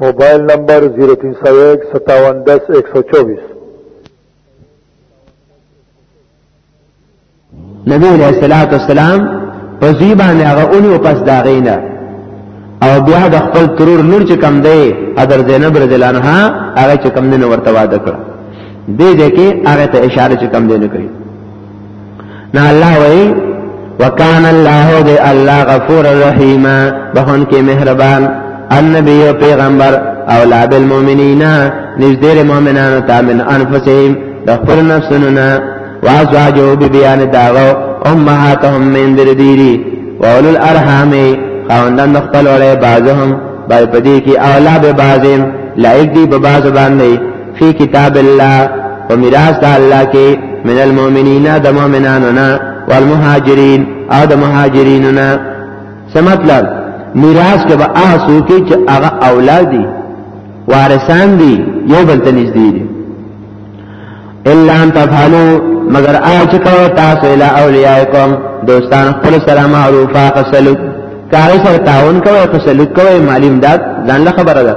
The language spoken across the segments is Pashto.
موبایل نمبر 03015710124 نبی علیہ الصلوۃ والسلام په ځی باندې هغه اونې او پس داغینا او بیا د خپل ترور لور چې کم دی حضر زینب رضی الله عنها هغه چې کم نه ورته واده کړ دې دې کې هغه ته اشاره چې کم دی نه کوي نا الله وی وکان الله دی الله غفور الرحیم بهون کې مهربان النبی او پیغمبر اولا بالمؤمنین نزدیر مؤمنانو تا من انفسهم د خپل نفسونو نه وازواجو بیان داغو امهاتهم من دردیری واولو الارحام خواندان د خپل وړه بعضهم بای پدې کې اولا به بعضهم لایق دی په بعض باندې فی کتاب الله په میراث د الله کې من المؤمنین د مؤمنانو نه والمهاجرین او د مهاجرینو نه څه مطلب میراث کې به هغه څوک چې هغه اولاد دي وارثان دي یو بل ته نږدې دي الا ان تفعلوا مگر اج کو تاسو الی اولیاءکم دوستان خپل سره معروفه قسلک کاری سره تعاون کوي قسلک کوي مالی امداد ځان له خبره ده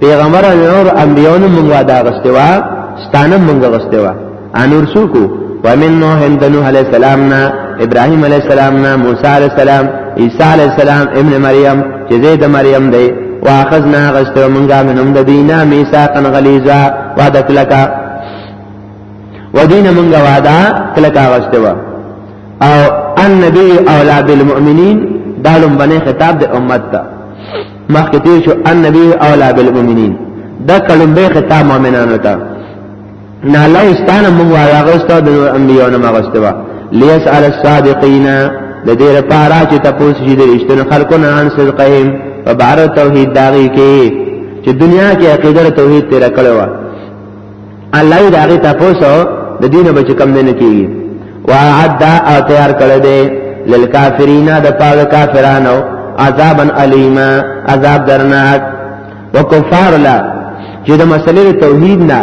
پیغمبر نور انبیونو مونږ واده غسته وا ستانه مونږ غسته وا انور سوکو ومن نوح عند نوح علیہ السلام نا ابراهیم علیہ السلام نا موسی علیہ السلام عیسی علیہ السلام ابن مریم چې زید مریم دی واخذنا غسته مونږه منهم د دینا میثاقا غلیظا وعده کلکا ودین مونږه وعده کلکا غسته وا او النبی اولا بالمؤمنین دالم بنه خطاب د امت ته مخکې تیر شو النبی اولا بالمؤمنین دا کلمبه خطاب مؤمنانو ته نه الله استانه موږ راغستو د انبیانو مغستوا لیسال الصادقین د دې لپاره چې تاسو شي د رښتینو خلکو نه ان صدقهم په بار توحید داږي کې چې دنیا کې عقیده توحید تیر کړو الله دې هغه تاسو د دین بچ کم نه کیږي وعد او تیار کړی دی للکافرین د پاګه کافرانو عذابا الیما عذاب درناک وکفار لا چې د مسلې توحید نه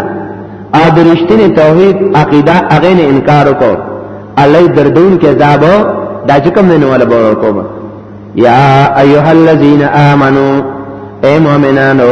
او د رښتینی توحید عقیده هغه نه انکار وکړ الله دردون کې عذاب دا چې کوم نه ولا بور کوم یا ایها الذین آمنو اے مؤمنانو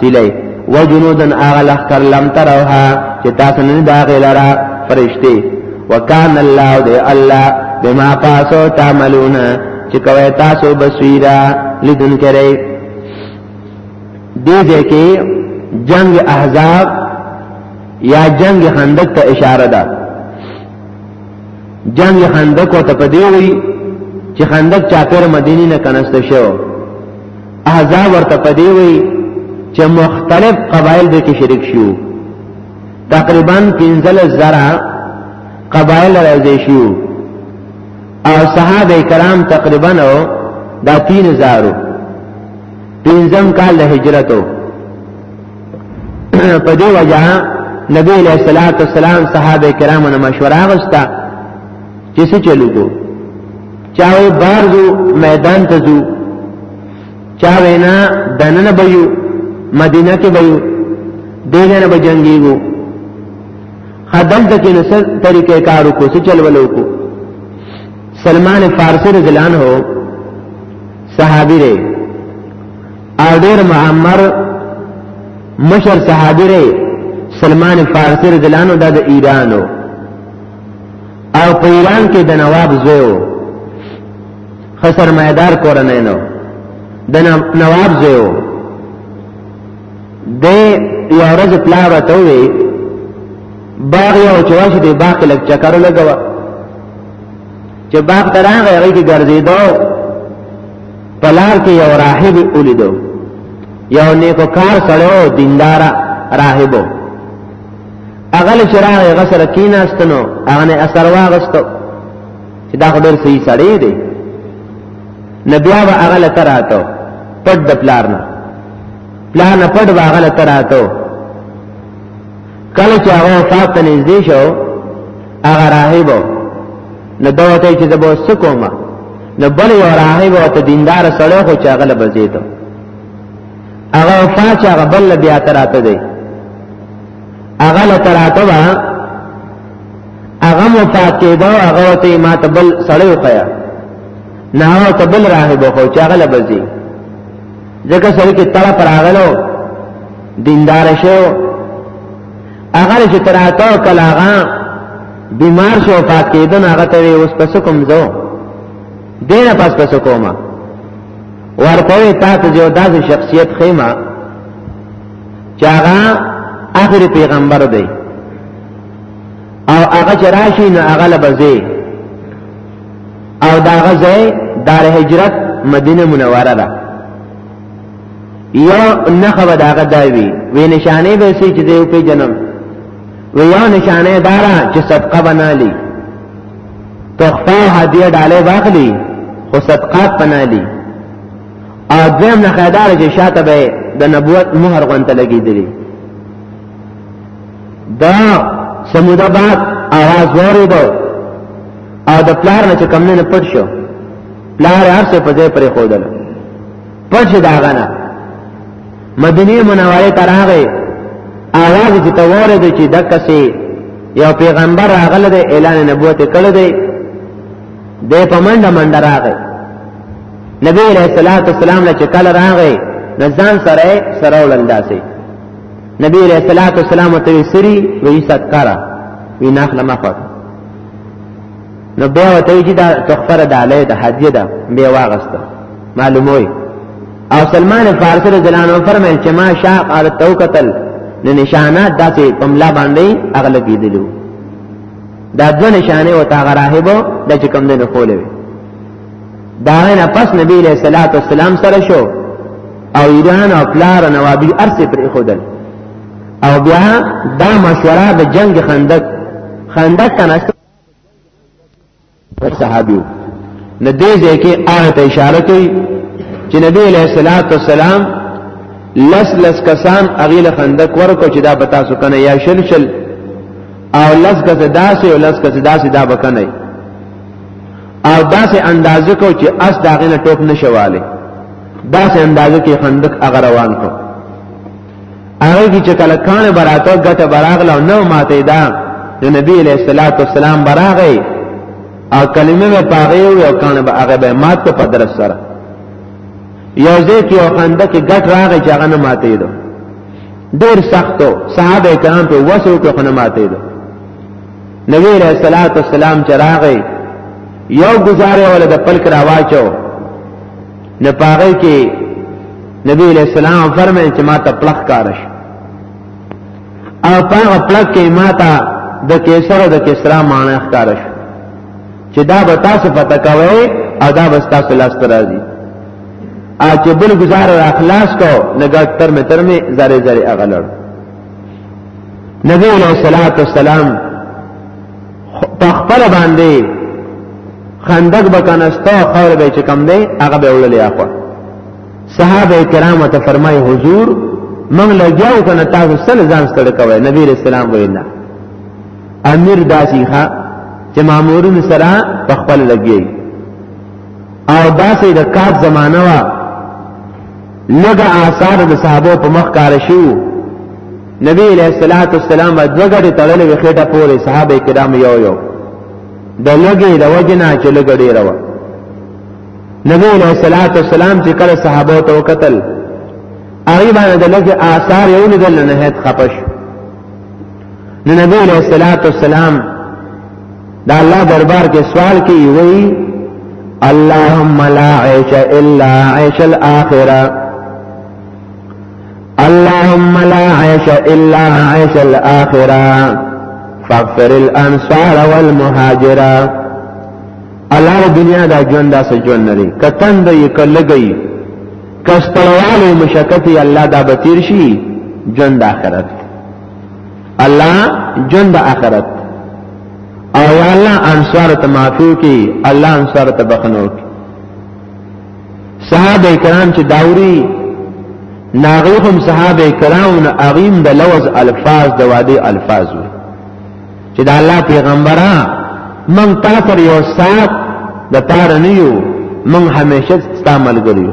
سلی وجنودن اغل اختر لم تروها چې تاسو نه دا غلرا فرشتي وکان الله دې الله بما تاسو تعملون چې کوي تاسو بصیرا لیدن کړي دې دې کې جنگ احزاب یا جنگ خندق ته اشاره ده جنگ خندق ته پدې وی چې خندق چاپیر مدینه نه کنسته شو احزاب ورته پدې وي چې مختلف قبایل به کې شریک شو تقریبا 15000 قبایل راځي شو او صحابه کرام تقریبا او دا 3000 پنځم کال د هجرتو په دې وجہ نبی علیہ الصلوۃ والسلام صحابه کرامو نه مشوره غوښته چې څه چلو کو چاوې بار ځو میدان ته ځو چاوې نه دننه به یو مدینه کې به یو دغه نه به جنگيږو خدل ته کې نسل طریقې کار وکړو څه چل ولو کو سلمان فارسی رضی الله عنه صحابي دی او ډېر معمر مشر صحابي دی سلمان فارسی رضی الله عنه د ایرانو او په ایران کې د نواب زوی و ښه سرمایهدار کورنۍ نه د نواب زوی و د یوه ورځ پلار ورته ووی باغ یې و چې واشي دی باغ کې لږ چکر ولګوه چې باغ ته راغی هغې کې ګرځېدو په لار کې یو راهب ولیدو یو نیکو کار سړی و دینداره راهب و هغه چې راغی هغه سره کیناستنو هغه نه اثر واغستو چې دا خبر صحیح سړی دی نبیا و هغه لته راتو پټ د پلار نه پلار نه پټ و هغه لته راتو کله چې هغه وفات ته نږدې شو هغه راهب نو دا وته چې زبو سکوما نو بل یو راهب او ته دیندار سره خو چې هغه لبزیدو هغه وفات هغه بل بیا تراته دی هغه لتراته وا هغه مفاقه دا هغه ته ما تبل سړی وکیا نه هغه تبل راهب خو چې هغه لبزي ځکه سړی کې تړه پر هغه دیندار شو هغه چې تراته کله هغه بیمار شو وفات کېدن هغه ته اوس پس کوم زو دینه پس پس کومه ورته تا ته یو داسې شخصیت خیمه چې هغه اخر پیغمبر دی او هغه چې راشي نو هغه لبځي او دا غځي دار هجرت مدینه منوره ده یا نخبه داغه داوی وی نشانه به سي چې دیو په جنم و یا نشانه دارا چې صدقه بنالي تخفه هدیه ډاله واخلي خو صدقات بنالي او دویم نه خیدار چې شاته به د نبوت مهر غونته لګېدلی دا سموده بعد آواز واریدو او د پلار نه چې کم نه پټ شو پلار هر څه په ځای پرې خودل پټ شي دا غنه مدینه منوره ته راغی آواز چې ته واریدو چې دکه سي یو پیغمبر راغله د اعلان نبوت کړی دی د پمنډه منډه راغی نبی علیہ الصلوۃ والسلام له چکل راغی نزان سره سره ولنداسي نبی علیہ الصلوۃ والسلام ته سری وی سکارا وی ناخله مخه نو بیا وته چې دا تخفر د علی د حجې ده بیا واغسته معلوموي او سلمان فارسی رضی الله عنه فرمایل چې ما شاق علی توکتل نو نشانات داسې پملا باندې اغله کیدلو دا ځنه نشانه او تا غراهبو د چې کم نه خولوي دا نه پس نبی علیہ الصلوۃ والسلام سره شو او ایران او پلار نوابی ارث پر خودل او بیا دا مشوره د جنگ خندق خندق کنه صحابیو نه دې ځکه آه ته اشاره کوي چې نبی علیہ الصلوۃ والسلام لس لس کسان اغیل خندق ورکو چې دا بتا سو کنه یا شل شل او لس کس داسې او لس کس داسې دا بکنه او داسې اندازه کو چې اس داغه نه ټوپ نشواله داسې اندازه کې خندق هغه روان کو هغه کی چې کله کان براته غټه براغله نو ماته دا د نبی علیہ الصلوۃ والسلام براغه او کلمه په پاغه او کان به هغه به مات په درس سره یو ځکه او خندق غټ راغی چې هغه نه ماته دو ډیر سختو صحابه کرام په وسو کې خنه ماته دو نبی علیہ الصلوۃ والسلام چراغه یو گزاره ول د پلک راواچو نه پاره کې نبی علیہ السلام فرمایي چې ما ته پلخ کارش او په پلک کې ما ته د کیسر او د کسرا معنی ښکارش چې دا به تاسو پته کوي او دا به تاسو لاس تر راځي ا چې بل گزار را خلاص کو نګا تر مې تر مې زره زره اغلړ نبی علیہ الصلوۃ والسلام په خپل باندې خندق به کنسته خور به چې کم دی هغه به وړلې اخو صحابه کرام ته فرمای حضور من لګیاو کنه تاسو سل ځان ستړ کوي نبی رسول الله وینا امیر داسي ښا چې مامورین سره په خپل لګي او داسې د کات زمانہ وا لږ آثار د صحابه په مخ کار شو نبی علیہ الصلات والسلام دغړې تړلې وخېټه پورې صحابه کرام یو یو د لګې د وجنا چې لګړې راو نبی علیہ الصلات والسلام چې کله صحابه ته وکتل هغه باندې د لګې آثار یو لیدل نه هیڅ خپش نبی علیہ الصلات والسلام دا الله دربار کې سوال کوي وی اللهم لا عيش الا عيش الاخره اللهم لا عيش الا عيش الاخره فاغفر الانصار والمهاجره الله دنیا دا ژوند داسې ژوند نه دی کتن دی کلګي کستړوالې مشکتي الله دا بتیر شي ژوند آخرت الله جند آخرت او یا الله انصار ته معفو کی الله انصار ته بخنو کی صحابه کرام چې داوري ناغیهم صحابه کرام نه اغیم د لوز الفاظ د وادي الفاظ وي چې د الله پیغمبره من تا پر یو سات د پار نه یو من همیشه ستامل ګریو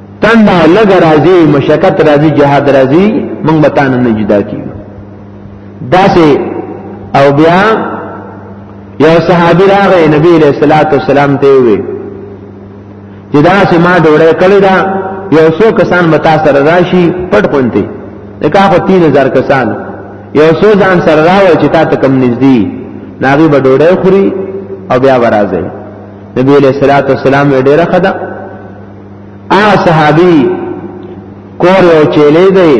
تنده لګ راځي مشقت راځي جهاد راځي موږ به تانه نه جدا کیو داسې او بیا یو صحابي راغی نبی علیہ الصلوۃ والسلام ته وی چې دا چې ما ډوړې کړی دا یو څو کسان متا سره راشي پټ پونتي لکه په 3000 کسان یو څو ځان سره راوي چې تا ته کم نږدې ناغي به ډوړې خوري او بیا ورازي نبی علیہ الصلوۃ والسلام ډیره خدا ا صحابي کور او چيلې دی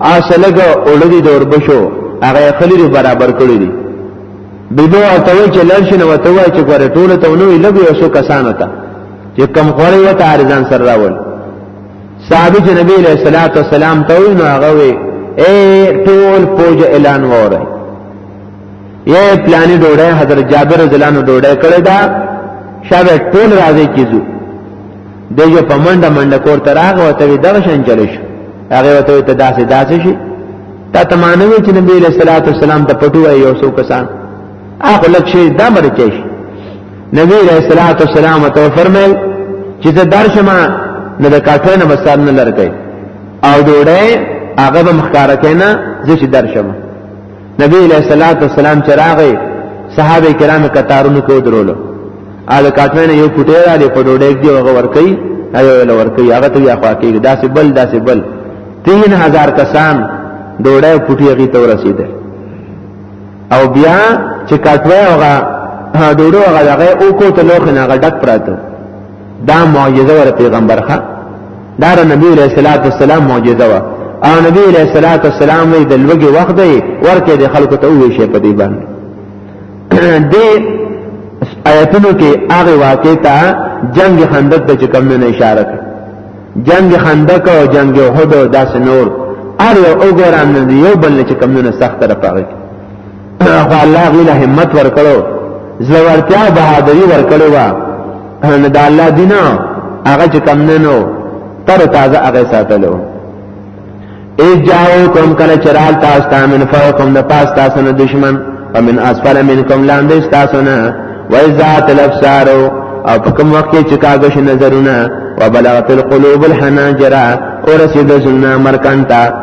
ا سلګ اولدي دور بشو هغه خلیل برابر کړی دی بیبو ته وی چې لړشن و ته وای چې ګوره ټول ته نو لګي او سو کسانو ته چې کم خوري و ته ارزان سره راول صاحب چې نبی له صلوات والسلام ته نو هغه وی اے ټول فوج اعلان وره یې پلاني ډوړې حضرت جابر رضی الله عنه ډوړې کړې دا شابه ټول راځي کیزو دغه په منډه منډه کور ته راغو ته دغه شان چل شو هغه وته ته داسې داسې شي تا تمانوي چې نبی له صلوات والسلام ته پټو یو څو کسان اخو لک شي دا مرچې شي نبی له صلوات والسلام ته فرمایل چې زه درشمه نه د کاټو نه بسار نه لرګي او ډوړې هغه به مخکاره کینا زه چې درشمه نبی علیہ الصلوۃ والسلام چراغه صحابه کرام کتارونو کې درولو ال کاتمنه یو پټه را دی په ډوډۍ کې هغه ورکی ایو له ورکی هغه ته یا خوا کې داسې بل داسې بل 3000 کسان ډوډۍ پټي هغه ته ورسیدل او بیا چې کاتوي هغه ډوډۍ هغه هغه او کو ته لوخ نه هغه ډک پراته دا معجزه ور پیغمبر ښا دا نبی علیہ الصلوۃ والسلام معجزه وا او نبی علیہ الصلوۃ والسلام وی د لوګي وخت دی ورکه د خلکو ته وی شي په دې باندې د آیتونو کې هغه واقع ته جنگ خندق ته کوم نه اشاره کوي جنگ خندق او جنگ احد او داس نور ار یو وګورم یو بل چې کوم نه سخت را پاره خو الله غیله همت ورکړو زړورتیا بهادری ورکړو وا نه د الله دینه هغه چې کم نه نو تر تازه هغه ساتلو اجاو کوم کله چرال تاسو ته من فوقم د پاس تاسو نه دشمن ومن اسفل منکم لاندې تاسو نه وایذات الابصارو او په کوم وخت کې چې کاږه شي نظرونه وبلغت القلوب الحناجر او رسید زنا مرکان ته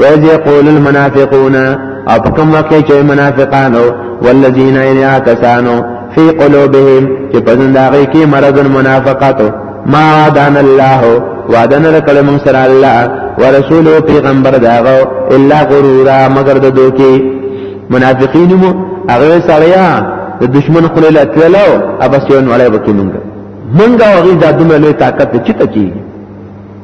وَإِذْ يَقُولُ الْمُنَافِقُونَ او په کوم وخت کې چې منافقانو والذین اذا کسانو فی قلوبهم چې په زنداغي کې مرض منافقت ما دان الله وعدن رکل من سر الله ورسول او پیغمبر داغو الا غرورا مگر د دوکي منافقین مو هغه سړیا د دشمن خلل اتلو ابسیون وړای وکینونګ منګه وغي د دومره لوی طاقت چې تکي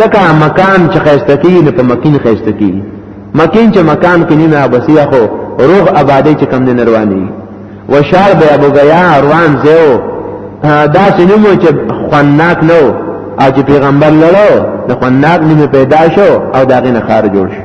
ځکه مکان چې خسته کیږي نو په مکین خسته کیږي مکین چې مکان کې نه بسیا خو روغ آبادی چې کم نه رواني وشار به ابو غیا روان زو دا سینمو چې خناک نو او چې پیغمبر لړو د خناک نیمه پیدا شو او داغه نه خارج جوړ شو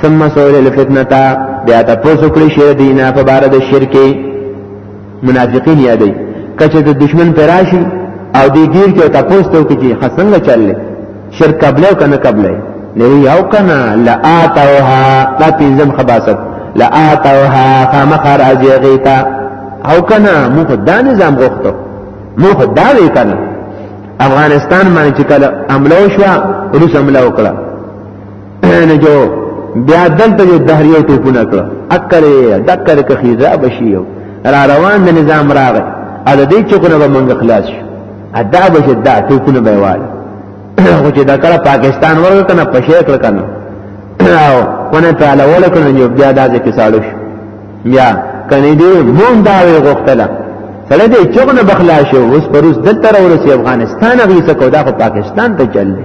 ثم سئل الفتنه بیا تاسو کړی شر دینه په بار د شرک منافقین یادې کچه د دشمن پر راشي او دې ګیر کې تاسو ته کوي حسن نه چللې شرک قبل او کنه قبل نه یو کنه لا اتوها لا تنظیم خباست لا اتوها فمخر ازیغیتا او کنه مو دا نظام غوښتو مو دا وی کنه افغانستان باندې چې کله عملو شو روس عملو کړه نه جو بیا دلته یو دهریو ټوپونه کړ اکرې دکر کې خیزه بشي یو را روان د نظام راغی ا د دې چوکونه به مونږ خلاص شو ادا به دا ټوپونه به واله خو چې دا کله پاکستان ورغ کنه پښې کړ کنه او ونه په اړه ولا کنه یو بیا دا ځکه سالو شو بیا کنه دې مونږ دا وی غوښتله سره دې چوکونه بخلا شو اوس پروس دلته ورسې افغانستان غي سکو دا خو پاکستان ته چل دی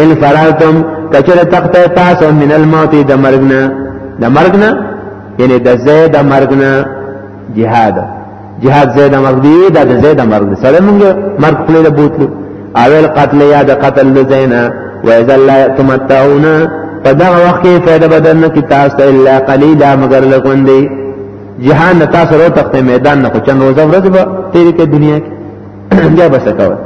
ان فرارتم کچر تخت تاسو من الموت د مرګنا د مرګنا یعنی د زید مرګنا جهاد جهاد زید مرګ دی د زید مرګ سره موږ مرګ خپل له بوتلو اول قتل یا د قتل لزینا و اذا لا تمتعون پدا وخت کې فائدہ بدن کی تاسو الا قليلا مگر لګوندې جهان تاسو ورو تخت میدان نه کو چن روزه ورځ به تیرې کې دنیا کې بیا بس کوي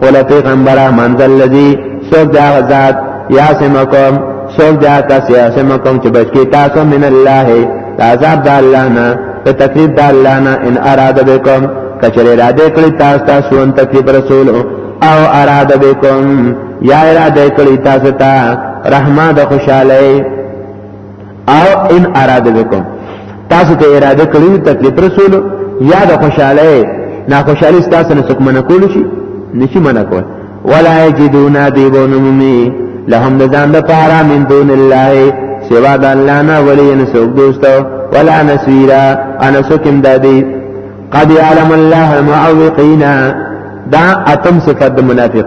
قول پیغمبر منزل لذي سوق دا غزاد یا سمکم سوق دا کس یا سمکم چې بچ کی تاسو من الله عذاب د الله نه په تکلیف د الله نه ان اراده بكم کچره اراده کړی تاسو تاسو ان تکلیف رسول او اراده بكم یا اراده کړی تاسو ته رحمت خوشاله او ان اراده بكم تاسو ته اراده کړی تکلیف رسول یا د خوشاله نه خوشاله تاسو نه څوک منه کول شي نشي منه کول ولا یجدون دیبون ممی لهم ذان د پارا من دون الله سوا د الله نه ولی نه څوک دوست ولا نسویرا انا سکم دادی قد علم الله المعوقین دا اتم صفات منافق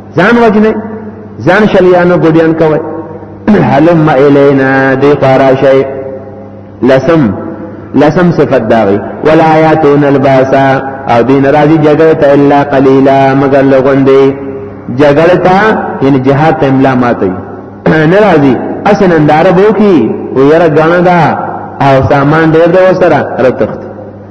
ځان وجنه ځان شلیانو ګډیان کوي حلم الینا دی قرا شی لسم لسم صفت داغي ولا یاتون الباسا او دین راځي جګړه ته الا قلیلا مگر لغوندې جګړه ته یعنی جهاد ته املا ماتي نه راځي اسن اندار بو کی و یره غانا دا او سامان ډیر د وسره رتخت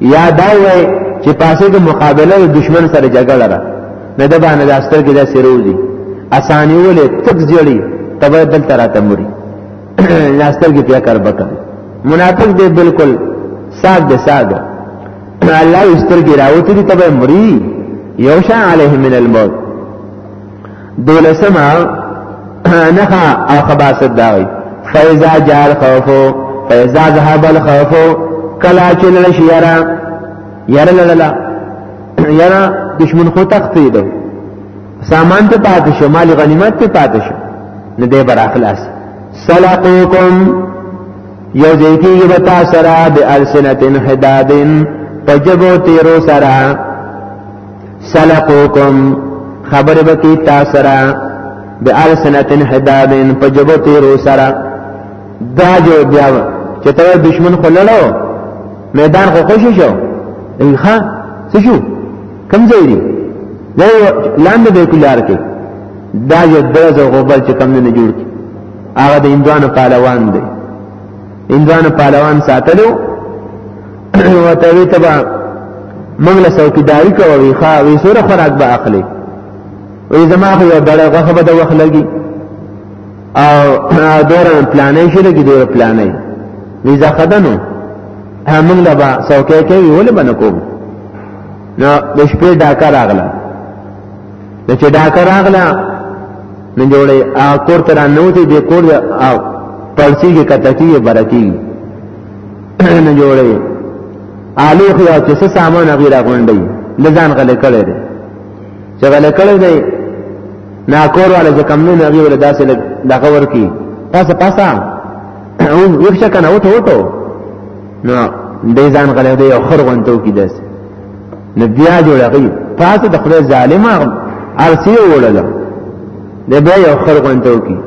یا دا وای چې پاسه د مقابله د دشمن سره جګړه را نه د باندې د استر کې د سروزي اسانی ولې تک جړی تبه دل تر اتموري لاستر کې بیا کار وکړ منافق دی بالکل صاحب دی صاحب الله استر کې راوتی تبه مري یوشا علیه من الموت دولسمه نخا او خباست داوی فیضا جال خوفو فیضا ذهب الخوفو کلا چل رشی یرا یرا للا یرا دشمن خو تختی دو سامان ته پاتې شو مال غنیمت ته پاتې شو نه دی بر اخلاص سلقوکم یو ځای کېږي به تا سره بألسنة حداد په ژبو تېرو سره سلقوکم خبر بکی تا سرا بی آلسنتن حدادن پا جبو تیرو سرا دا جو بیا چې ته دشمن خو لړو میدان خو خوشی شو ای ښا څه شو کم ځای دی دا لاندې به کولار کې دا یو دزه غوبل چې کم نه جوړ کی هغه د اندوانو پهلوان دی انځان پهلوان ساتلو وته وی تبا موږ له څوکیداری کوو وی ښا وی سره خوراک به اخلي وی زما خو یو ډړې غوخه به د وخت لګي او دور پلانې شي لګي دور پلانې وی ځه خدانو موږ له با څوکې کوي ولې باندې کوو نو د شپې ډاکا راغله د چې ډاکټر اغلا نه جوړي ا کور تر نو دي د کور ا پړسي کې کتکی برکی نه جوړي آلو خو چې څه سامان غیر غونډي لزان غلې کړي دي چې غلې کړي دي نا کور والا چې کم نه غي ولا داسې دغه ورکی تاسو پاسا او یو څه کنه وته وته نو دې ځان غلې دی خور غونټو کې داسې نو بیا جوړږي تاسو د خپل ظالم ارسی وړل د بیا یو خر غونته وکي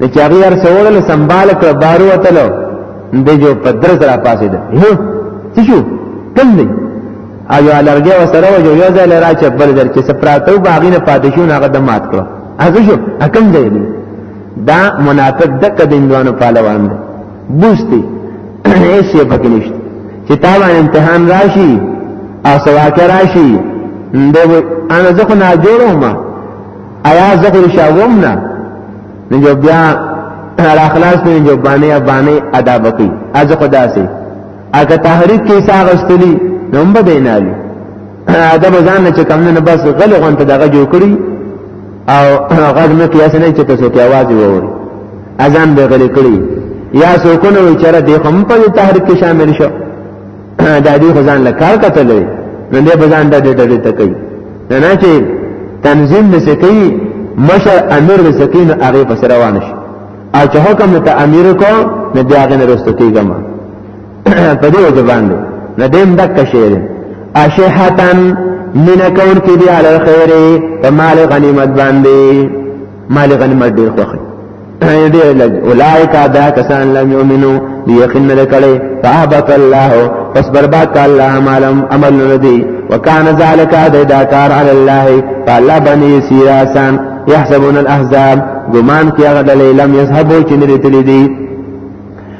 د چاغي ارسی وړل سنبال کړ بارو وتلو د جو پدر سره پاسې ده هو څه شو کم دی ایو الرګه وسره وجو یو ځای لرا چې بل در چې سپراتو باغینه پادشون هغه د مات کړ هغه شو حکم دی دا منافق د کدندوانو پالوان دی بوستي هیڅ یې پکې نشته چې تا باندې امتحان راشي او سواکه راشي دوی انا زه خو نه جوړوم ایا زه خو شاوم نه نو جو بیا را خلاص نه جو باندې باندې ادا بکی از خدا سي اګه تحریک کې ساغستلی نو به دینالي دا به ځان چې کم نه بس غل غون ته دغه جوړ کړی او غږ نه کیاس نه چې تاسو ته आवाज ووري اذان به غل کړی یا سوکونه وی چر دې هم په تحریک کې شامل شو دا دې خزان له کار کتلې نو دې بزان د دې ډېر ته کوي نه نه چې تنظیم نه سکی مشر امیر نه سکی نو هغه پس روان شي او چې حکم ته امیر کو نه دې هغه نه رسته کیږم په دې وجه باندې نه دیم دک شعر اشحتن من کون کې دی علی خیر په مال غنیمت باندې مال غنیمت ډیر خوخه دې لګ اولایک دا کسان لم یؤمنو دی یقین نه کړي فابق الله پس برباد الله مالم عمل ندی وکان ذالک دا کار علی الله فالله بنی سیاسان يحسبون الاحزاب ګمان کیغه دلی لم یذهبوا چې نه دي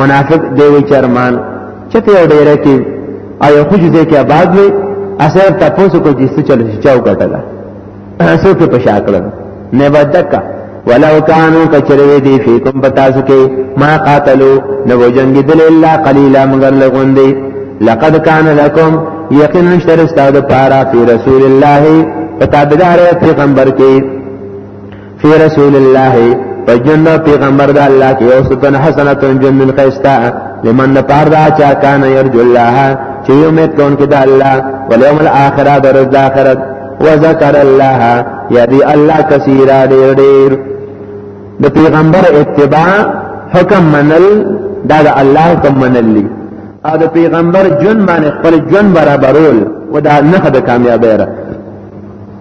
منافق دی وی چرمان چته یو ډیر کې آیا خو دې کې آباد وي اثر تاسو کو جس چل چاو کټلا اسو کې پشا کړل نه بدکا ولو کانو کچروی دی فیکم پتاسو کې ما قاتلو نو جنگی دل الا قلیلا مگر لغون دی لقد کان لکم یقینا شر استاد پارا فی رسول الله پتابدار پیغمبر کې فی رسول الله فجن پیغمبر د الله کې او ستن حسنه جن من خیستا لمن نپار دا چا کان یرجو الله چې امید کون کې د الله ولیوم الاخره د ورځ د آخرت وذکر الله یدی الله کثیرا ډیر ډیر د پیغمبر اتباع حکم منل دا د الله حکم منل لی او د پیغمبر جن باندې خپل جن برابرول و دا نه د کامیابی را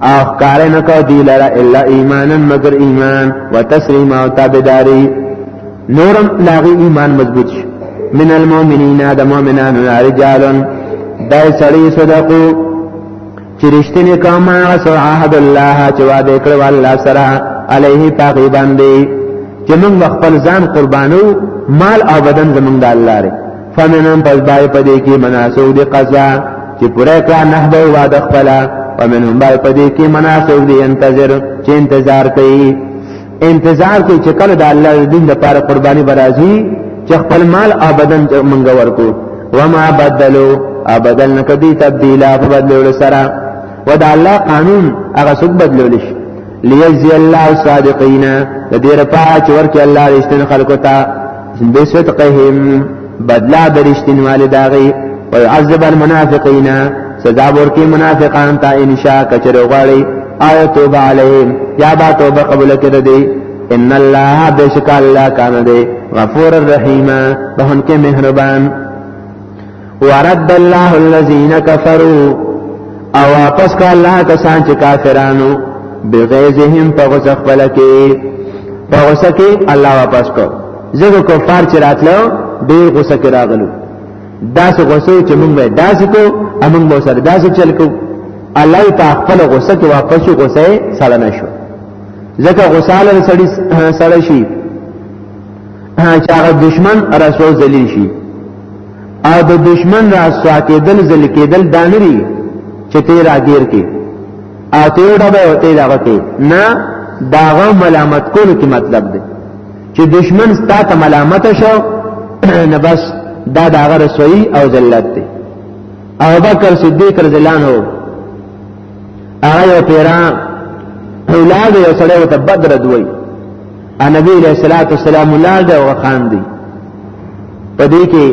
او کار نه کو دی لرا الا ایمانا مگر ایمان وتسلیم او تابعداری نورم لاغي ایمان مضبوط شي من المؤمنین د مؤمنانو رجال دای سړی صدقو چې رښتینه کوم رسول عهد الله چې وعده کړو الله سره علیه پاغي باندې چې موږ خپل ځان قربانو مال او بدن زمونږ د الله لري فمنهم پس بای پدې کې مناسو دي قضا چې پوره کړه نهبه وعده خپل ومنهم بای پدې کې مناسو دي انتظر چې انتظار کوي انتظار کوي چې کله د الله دین لپاره قرباني برازي چې خپل مال ابدن منګ ورکو وما بدلو ابدل نکدي تبديلا فبدلو سره ودا الله قانون هغه څوک بدلول شي ليجزي الله الصادقين د دې لپاره چې ورکه الله رښتینه خلکو ته بصدقهم بدلا درشتین والداغي ويعذب المنافقين سزا ورکی منافقان تا انشاء کچره غړي آیا توبه علیهم یا با توبه قبول کړه دی ان الله بشک الله کان دی غفور الرحیم بهن کې مهربان ورد الله الذين كفروا او واپس کا الله کسان چې کافرانو بغیظهم په غصه خپل کې په غصه کې الله واپس کو زګو کفار چې راتلو ډېر غصه کې راغلو داسې غصه چې موږ به داسې کو امون به سره داسې چل کو الله په خپل غصه کې واپس غصه سره نشو ځکه غصه لر سړی سړی شي چې هغه دشمن رسو ذلیل شي او د دشمن رسوا کېدل ذلیل کېدل دانري چې ته راګیر کې او ته ډبه او ته دغه کې نه داغه ملامت کول کې مطلب دی چې دشمن ستاسو ملامت شو نه بس دا داغه رسوي او ذلت دی او بکر صدیق رضی الله عنه هغه پیران اولاد یې سره ته بدر دوی ا نبی علیہ الصلوۃ والسلام لار دی او خان دی په دې کې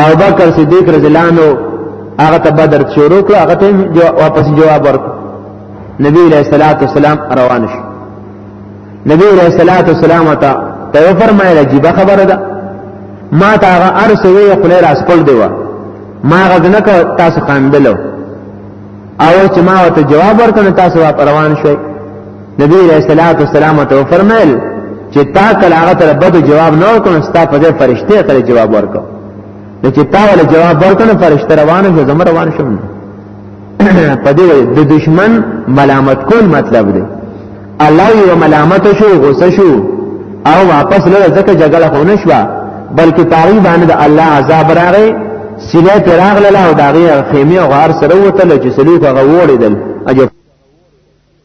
او بکر صدیق رضی الله عنه هغه ته بدر شروع کړ هغه ته واپس جواب ورک نبی علیہ الصلوۃ والسلام روان شو نبی علیہ الصلوۃ والسلام ته ته فرمایله چې به خبره ده ما ته هغه ارسه وی خپل راس خپل دی وا ما غزنه کا تاسو خاندلو او چې ما وته جواب ورکړ تاسو واپ روان شئ نبی علیہ الصلوۃ والسلام ته فرمایل چې تا کله هغه تر بد جواب نه ورکړ ستا په ځای فرشته تر جواب ورکړ نو چې تا ول جواب ورکړ فرشته روانه شو زمره روان شو په دې د دشمن ملامت کول مطلب دی الله یو ملامت شو غوسه شو او واپس له ځکه جګړه خو نشوه بلکې پاری باندې د الله عذاب راغی سینه پر راغله او داغه خیمه غار سره وته چې سلوک غوړیدل اجب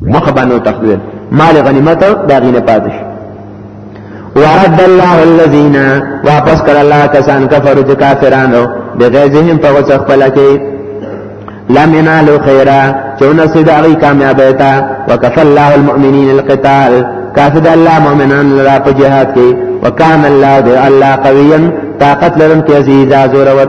مخه باندې تخویل مال غنیمت دا غینه پاتش ورد الله الذين واپس کړه الله کسان کفرو چې کافرانو بغیظهم په وڅ خپل کې لم ينالوا خيرا چونه سید هغه کامیابی تا وکفى الله المؤمنين القتال کافد الله مؤمنان لرا په جهاد کې وکانه الله دی الله قویا طاقت لرم کې عزیز زور ور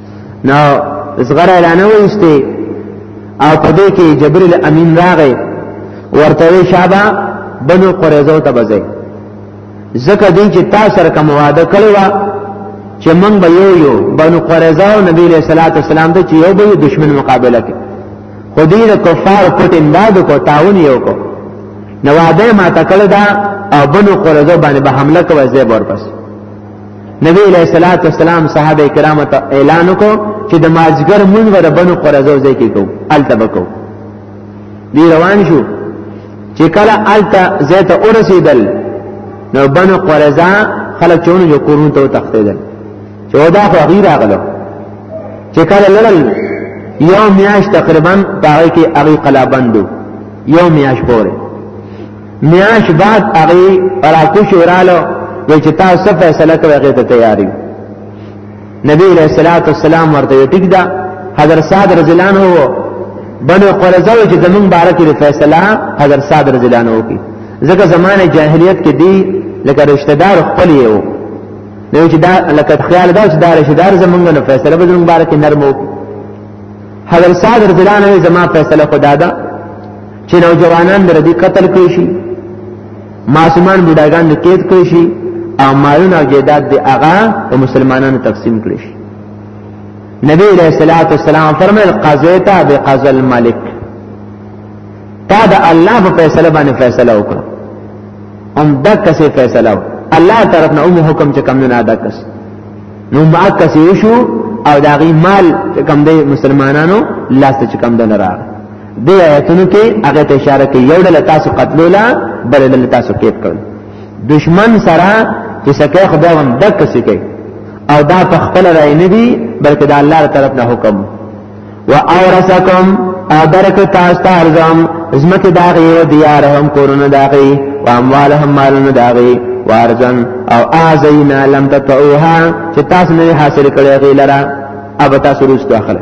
نو زغره اعلان وایسته او په دې کې جبرئیل امین راغی ورته وی شابه بنو قریظه ته بځای زکه دین چې تا سره کوم وعده کړی و چې موږ به یو یو بنو قریظه او نبی له صلوات والسلام ته چې یو به دشمن مقابله کوي خو دې د کفار پټ امداد کو تعاون یو کو نو وعده ما تکړه دا او بنو قریظه باندې به حمله کوي زه ورپس نبی علیہ الصلوۃ والسلام صحابه کرامو ته اعلان وکړ چې د ماجګر مونږ ور بنو قرزو ځای کې کو الته بکو دی روان شو چې کله الته ځای ته ورسېدل نو بنو قرزا خلک چونه یو کورون ته تختیدل چې ودا خو غیر اغلو چې کله لړل یو میاش تقریبا پاره کې اغي قلا بندو یو میاش پوره میاش بعد هغه راکوش ورالو وی چې تاسو څه فیصله کوي هغه ته تیاری نبی علیہ الصلوۃ والسلام ورته ټیک دا حضرت سعد رضی الله عنه وو بنو قرظه وی چې زمون بارک لري فیصله حضرت سعد رضی الله عنه وکي ځکه زمانه جاهلیت کې دی لکه رشتہ دار خپل یو نو چې دا لکه خیال دا چې دا رشتہ دار زمونږ نه فیصله به زمون بارک نرمو حضرت سعد رضی الله عنه زما فیصله خدا دا چې نوجوانان د ردی قتل کړی شي معصومان بډاګان د قید کړی شي او مالونه او جیدات د اغا د مسلمانانو تقسیم کړی شي نبی علیہ الصلوۃ والسلام فرمایل قضیتا بقضا الملک تا د الله په فیصله باندې فیصله وکړه هم دغه څه فیصله الله طرف نه عمو حکم چې کم نه ادا کس نو ما کسې شو او داغي مال کم دی مسلمانانو لاس ته کم دنه راغ دې آیتونو کې هغه ته اشاره کوي یو ډول تاسو قتلولا بل ډول تاسو کېد کړ دشمن سره چې سکه خدای هم دک سکه او دا په خپل رائے نه دی بلکې دا الله تعالی طرف نه حکم و اورثکم ادرک تاسو ته ارزم زمکه داغي او دیارهم کورونه داغي و اموالهم مالونه داغي وارزن او ازینا لم تطعوها چې تاسو نه حاصل کړی غیلره اب تاسو رسټو اخره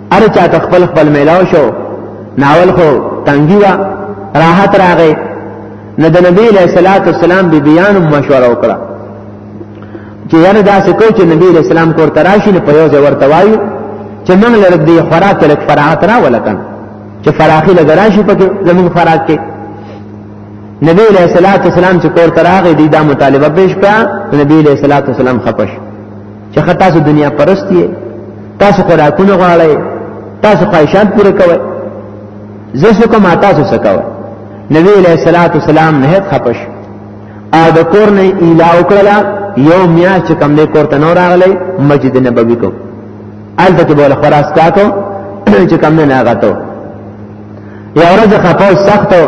هر چا ته خپل خپل میلاو شو ناول خو تنګي وا راحت راغې نو د نبی له صلوات والسلام بی بیان مشوره وکړه چې یاره دا څه کوي چې نبی له سلام کور تراشي نه په یو ځای ورته وایو چې موږ لر دې خوراک لک فراحت را ولکن چې فراخي لګراشي پکې زموږ خوراک کې نبی علیہ الصلوۃ والسلام چې کور تراغه دي دا مطالبه پیش کړه نبی علیہ الصلوۃ والسلام خپش چې خطا سو دنیا پرستی تاسو خوراکونه غواړئ تاسو خواهشات پوره کوئ زه څه کوم تاسو څه کوئ نبی علیہ الصلوۃ والسلام نه خپش او د کور نه اله وکړه یو میا چې کم نه کور ته نور راغلی مسجد نبوي کو الته کې بوله خلاص کاکو چې کم نه ناغتو یا ورځ خپو سختو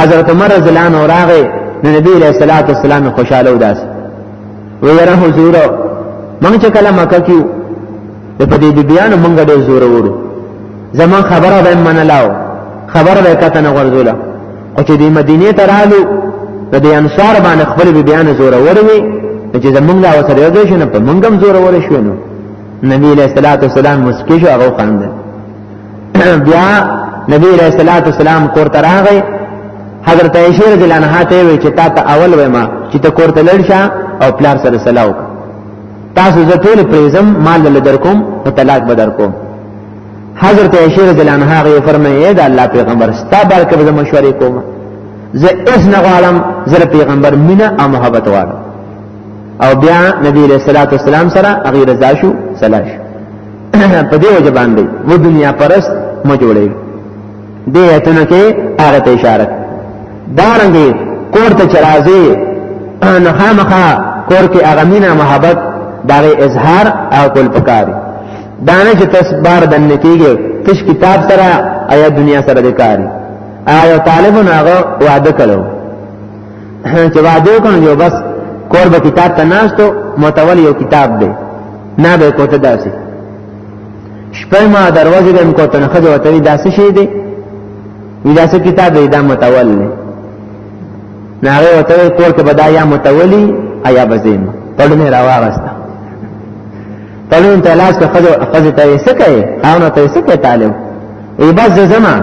حضرت عمر رضی الله عنه راغی نبی علیہ الصلوۃ والسلام خوشاله وداس ویره حضور مونږ چې کله مکه کې د پدې د بیان مونږ ډېر زور وړو زما خبره به منلاو خبره به کته نه ورزوله او چې د مدینه ته رالو د دې انصار باندې خپل به بیان زور وړوي چې زمونږ لا وسره یو ځای شنه په مونږ هم زور وړ شو نو نبی له صلوات والسلام مسکیش هغه خاندل بیا نبی علیہ الصلوۃ والسلام کور ته راغی حضرت عائشہ رضی الله عنها ته وی چې تا ته اول وېما چې ته کور ته لړ شه او پلار سره سلام وکړه تاسو زه ټول پریزم مال له درکوم او طلاق به درکوم حضرت عائشہ رضی الله عنها غي فرمایي دا الله پیغمبر ستا برکه به مشورې کوم زه اس نه غواړم زه پیغمبر مینا او محبت غواړم او بیا نبی علیہ الصلوۃ والسلام سره هغه رضا شو صلاح شو په دې وجه باندې و دنیا پرست مو جوړي دې ایتونو کې هغه ته اشاره دارنګي کور ته چرازي نه خامخا کور کې هغه مینا محبت دغه اظهار او کول پکاري دانه چې تسبار دنه کېږي تش کتاب سره آیا دنیا سره د کاری آیا طالبون هغه وعده کړو چې وعده کوم یو بس کور به کتاب ته ناشتو متول یو کتاب دی نه به کوته داسې شپه ما دروازه به کوته نه خځه وته داسې شي دی وی داسې کتاب دی دا متول نه ناغه وته کور کې بدا یا متولی ایا بزین په لمه راوغسته په لمه تلاش کې خځه خځه ته یې سکه او نه ته یې سکه طالب ای بس زما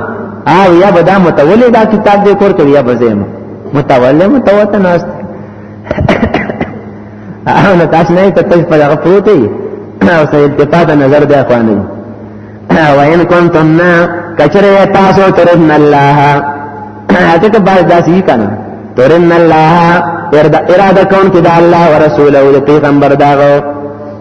او یا بدا متولی دا کتاب دې کور کړی یا بزم متولی متوته ناست او نه تاسو نه ته تاسو په هغه پروت یې او سې التفات نظر بیا خوانې او ان کنتم کچره تاسو ترن الله هغه ته باز داسي کنه ترن الله اراده کون کې دا الله او رسول او پیغمبر داغو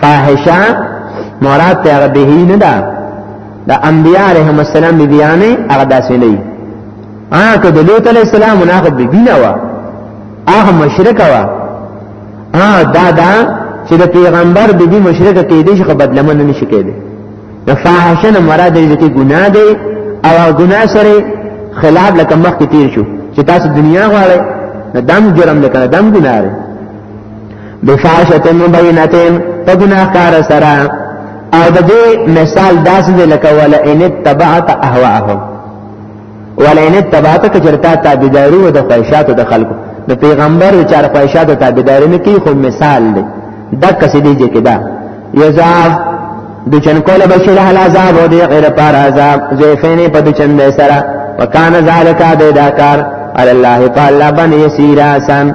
فاحشه مراد ته هغه به نه ده د انبیاء علیهم السلام بی بیانې هغه داسې نه ا که د لوط علی السلام نه خو بی نه و هغه مشرک و ا دا دا چې د پیغمبر د دې مشرک کې دې شي بدلمن نه شي کېدی د فاحشه نه مراد دې کې ګناه دی او ګناه سره خلاف لکه مخ کې تیر شو چې تاسو دنیا غواړئ دم جرم لکه دم ګناه بفاحشة مبینه په ګناه کار سره او د دې مثال داسې دی لکه ولا ان تبعت اهواهم ولا ان تبعت کجرتا تابعداري و د خواهشاتو د خلکو د پیغمبر چار خواهشاتو تابعداري نه کوي خو مثال دی دا کسې دی چې کدا یزاف د چن کوله بشیر هل عذاب او دی غیر پار عذاب زیفین په د چن سره وکانه ذالک د داکار علی الله تعالی بن یسیر آسان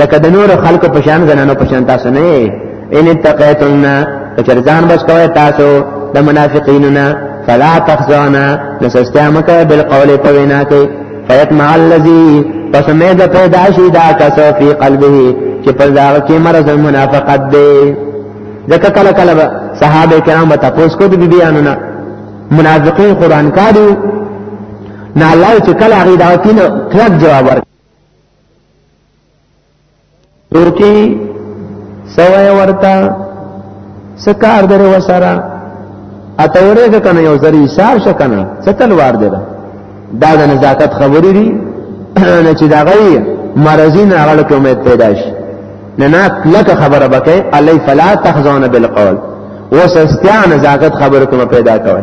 لکه د نور خلکو په شان زنانو په شان تاسو نه ان اتقیتن کچر ځان بچ کوی تاسو د منافقینو نه فلا تخزونا نسستیا مکه بالقول په وینا کې فیتمع الذی پس امید پیدا شي دا کسو فی قلبه چې په ځاګ کې مرز منافقت دی ځکه کله کله صحابه کرام ته پوس کو دي بیانو نه منافقین قران کارو نه الله چې کله هغه دعوتینو کلک جواب ورکړي ترکی سوای ورتا سکار دره وسرا اتوره ده کنه یو ذری سار شکنه ستلوار ده دا د نزاکت خبرې دي نه چې دا غي مرزین هغه کوم پیدا شي نه نه لک خبره بکې علی فلا تخزون بالقول وسستیا نزاکت خبره کوم پیدا کوي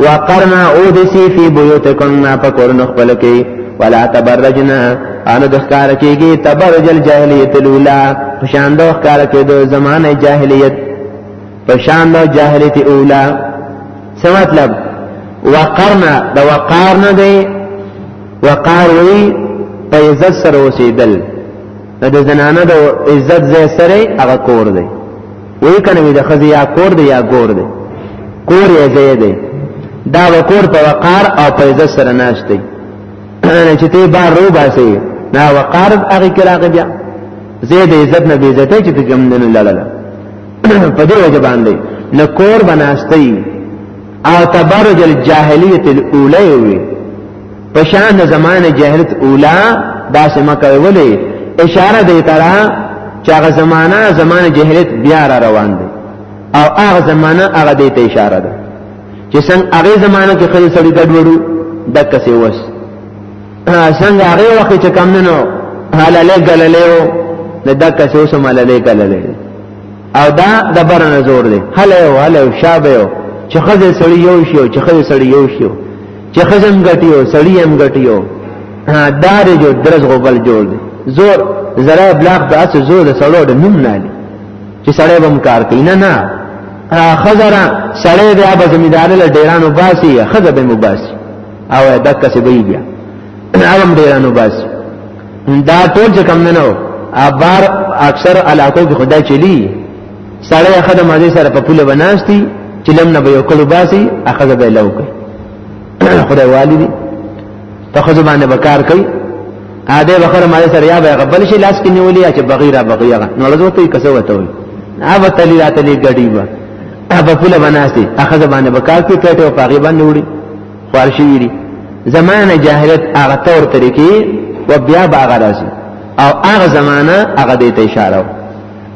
وقرنا اودسی فی بیوتکن پکورن خپل کی ولا تبرجنا ان د ښکار کیږي تبرج الجاهلیت الاولى پشان د ښکار کېدو زمانه جاهلیت پشان د جاهلیت اولا څه مطلب وقرنا د وقار نه دی وقار وی په عزت سره اوسېدل د زنانه د عزت ځای سره هغه کور دی وی کنه وی د خزی یا کور دی یا ګور دی کور یې ځای دی دا وکور په وقار او په عزت سره ناشته چې ته بار رو باسي نا وقار هغه کراغ بیا زید عزت نه بی عزت چې ته کوم نه لاله په دې وجه باندې نه کور بناستي او تبرج الجاهلیت الاولى وی پشان د زمانه جاهلیت اولا دا سم کوي ولې اشاره دی ترا چې هغه زمانہ زمانه جاهلیت بیا را روان دي او هغه زمانہ هغه دی ته اشاره ده چې څنګه هغه زمانہ کې خل سړي ګډوډو دک څه وس څنګه هغه وخت چې کم نه نو حلاله ګللې و د دک څه وس مللې ګللې او دا د برنه زور دی هله هله شابه چې خزه سړی یو شي چې خزه سړی یو شي چې خزم غټیو سړی هم غټیو دار جو درز غوبل جوړ دی زور زرا بلاغ د اس زور د سړو د نوم نه دی چې سړی بم کار کوي نه نه خزر سړی بیا به زمیدار له ډیرانو باسي خزر به مباسي او دک څه به بیا عالم ډیرانو باسي دا ټول چې کم نه نو ابار اکثر علاقو کې خدای چلی سړی هغه د مازی سره په پوله بناستی چې لم نه به یو کلو باسي اخذ به لو کوي خدای والی دی په خزو باندې بکار کوي اده بخره مازی سره یا به غبل شي لاس کې نیولې چې بغیره بغیره نو لږه ته کسه وته وي اوبه تلی راتلی ګډي با په پوله بناستی اخذ باندې بکار کوي ټټه او پاغي باندې وړي خارشي ویری زمانه جاهلیت هغه تور طریقې و بیا باغ راځي او هغه زمانہ هغه دې ته اشاره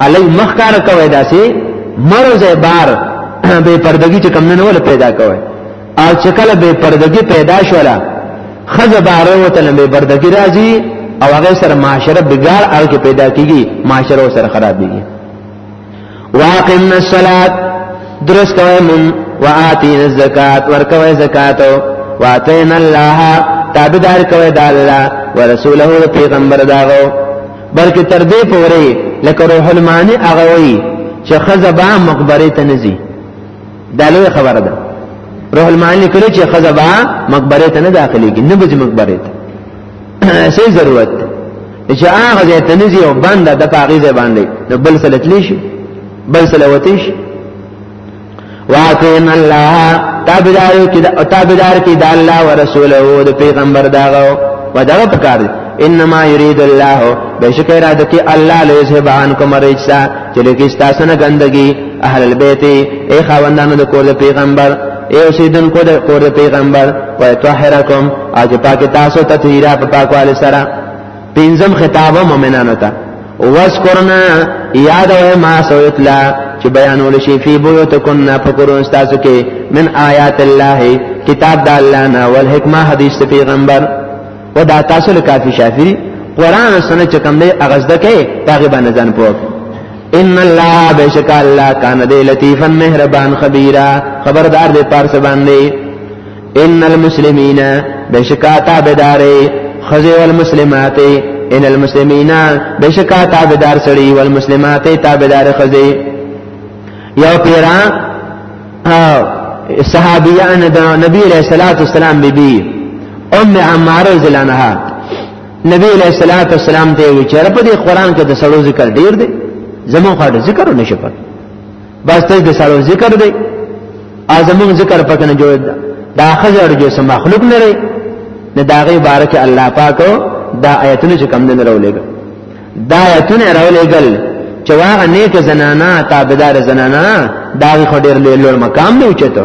علی مخکار کوي داسې مرز بار بے پردگی چې کم نه ول پیدا کوي او چې کله بے پردگی پیدا شولا خزه باره وته نه بے پردگی راځي او هغه سره معاشره بګار او کې پیدا کیږي معاشره سره خرابېږي واقمنا الصلاه درس کوي مون واتینا الزکات ور کوي زکات واتینا الله تابعدار کوي د الله ورسوله پیغمبر داغو بلکې تر دې پورې لکه روح المانی هغه وایي چې خزه به مقبره ته نزي دا لوی خبره ده روح المانی کړي چې خزه به مقبره ته نه داخليږي نه به مقبره ته څه ضرورت چې هغه ځای ته نزي او بنده د پاغي ځای باندې نو بل سره تلی شي بل سره وتی شي واطعنا الله تابعدار کی تابعدار کی د الله او رسول او د پیغمبر داغو ودغه پکار دي انما يريد الله بشک اراده کی الله ليذهب عنكم الرجس چې لکه تاسو نه ګندګي اهل البيت اي خاوندانو د کور د پیغمبر اي اوسیدن کو د کور د پیغمبر ويطهركم اج پاک تاسو تطهيرا په پاکوالي سره پنځم خطاب مؤمنانو ته واسکرنا یاد او ما سویتلا چې بیانول شي فی بیوتکن فکرون تاسو کې من آیات الله کتاب د الله نه ول حکمه حدیث پیغمبر ودا تاسو له کافی شافری قران او سنت چې کوم دی هغه زده کې هغه باندې ځان پوه ان الله بشک الله کان دی لطیفا مهربان خبیرا خبردار دی پارس باندې ان المسلمین بشکا تابدارې خزی والمسلمات ان المسلمین بشکا تابدار سړي والمسلمات تابدار خزی یو پیرا صحابیان د نبی علیہ الصلوۃ والسلام بی بی ام عمار رضی الله عنها نبی علیہ الصلوۃ والسلام ته وی چې په دې قران کې د سړو ذکر ډیر دی زموږ خاطر ذکر نشي پکې بس ته د سړو ذکر دی ازمون ذکر پکې نه جوړ دا خزر جو سم مخلوق نه لري نه داغه بارک الله پاک دا آیتونه چې کم نه راولېګ دا آیتونه راولېګل چې واغه نیک زنانا تابعدار زنانا دا خو ډېر لوی لوړ مقام نه اوچته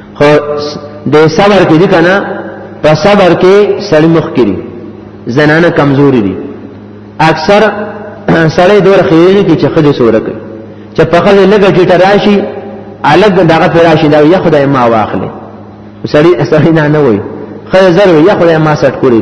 خو د صبر کې دي کنه په صبر کې سړی مخ کړي زنانه کمزوري دي اکثر سړی دور خېری کې چې خځه سوره کوي چې په خځه لګه ټیټه راشي الګ دغه پر راشي دا یا خدای ما واخلي سړی سړی نه نه وي خځه زر یا خدای ما سټ کړی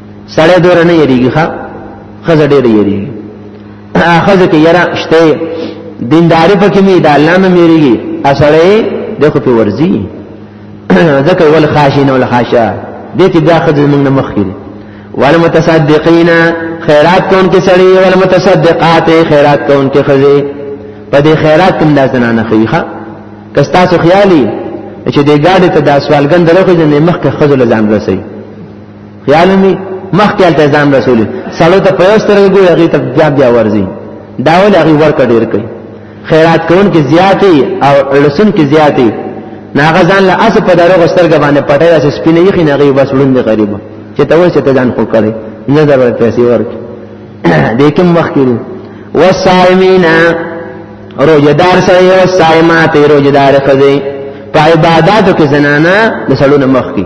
سړی دور نه یریږي ښا خزه ډیر یریږي خزه کې یرا شته دینداری په کې می د الله نه میریږي اسړی دغه په ورزي ذکر ول خاشین ول خاشا دې کې بیا خزه موږ نه مخکې والمتصدقین خیرات کون کې سړی والمتصدقات خیرات کون کې خزه په دې خیرات کوم دا زنانه خيخه کستا سو خیالي چې دې ګاډي ته د اسوالګن درخه جن مخ کې خزه لزان رسي خیال می مخ کې الته ځان رسول سړو ته پیوستر ګوي هغه ته بیا بیا ورزي داول هغه ورک ډیر کوي خیرات کون کې زیاتی او رسن کې زیاتی ناغه ځان له اس په دروغ سترګ باندې پټه اس سپینې یخي نغي بس وړاندې غریب چې ته وې چې ته ځان خو کړې نه دا ورته پیسې ورک دې کوم وخت کې وصائمینا روزدار سره او صائمات روزدار خزي په عبادتو کې زنانا د سړونو مخ کې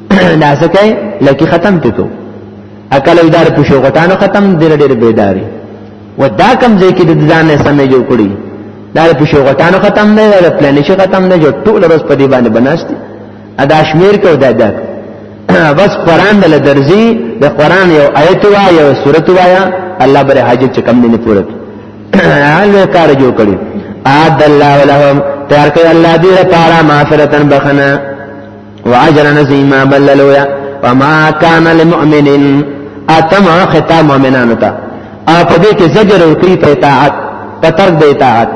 ناسکه لکه ختم پکو اکل ادار پښو غټانو ختم دیر ډیر بیداری و دا کم ځای کې د ځان نه سمې جوړ کړی دا پښو غټانو ختم نه دا پلان شي ختم نه جوړ ټول روز په دی باندې بناست ادا شمیر کو دا دا بس قران دل درځي د قران یو آیت وا یو سورۃ وایا الله بر حاجت کم نه پوره حال کار جوړ کړی عاد الله ولهم تیار کړ الله دې لپاره معافرتن بخنه واجرا نسیما بللویا وما کان للمؤمنین اتم خطاب مؤمنانو ته او په دې کې زجر ورکی په اطاعت په ترک د اطاعت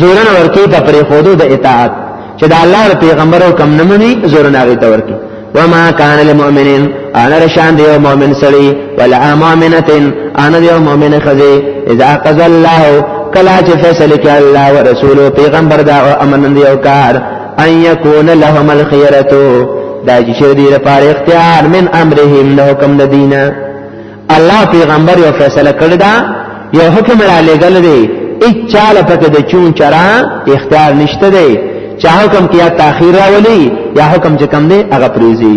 زورن ورکی په پرې خودو د اطاعت چې د الله او پیغمبر او کم نمنې زورن هغه ته ورکی وما كان للمؤمنين انا رشان ديو مؤمن سړي ولا مؤمنه انا ديو مؤمن خزي اذا قضى الله کلا چې فیصله کوي الله او رسول او پیغمبر دا امن دی او کار ان یکون لهم الخیرتو دا چې دی لپاره اختیار من امرهم له حکم د دینه الله پیغمبر یو فیصله کړی دا یو حکم را لګل دی اچاله پکې د چون چرا اختیار نشته دی چا حکم کیا تاخير راولي یا حکم چې کم دی هغه پریزي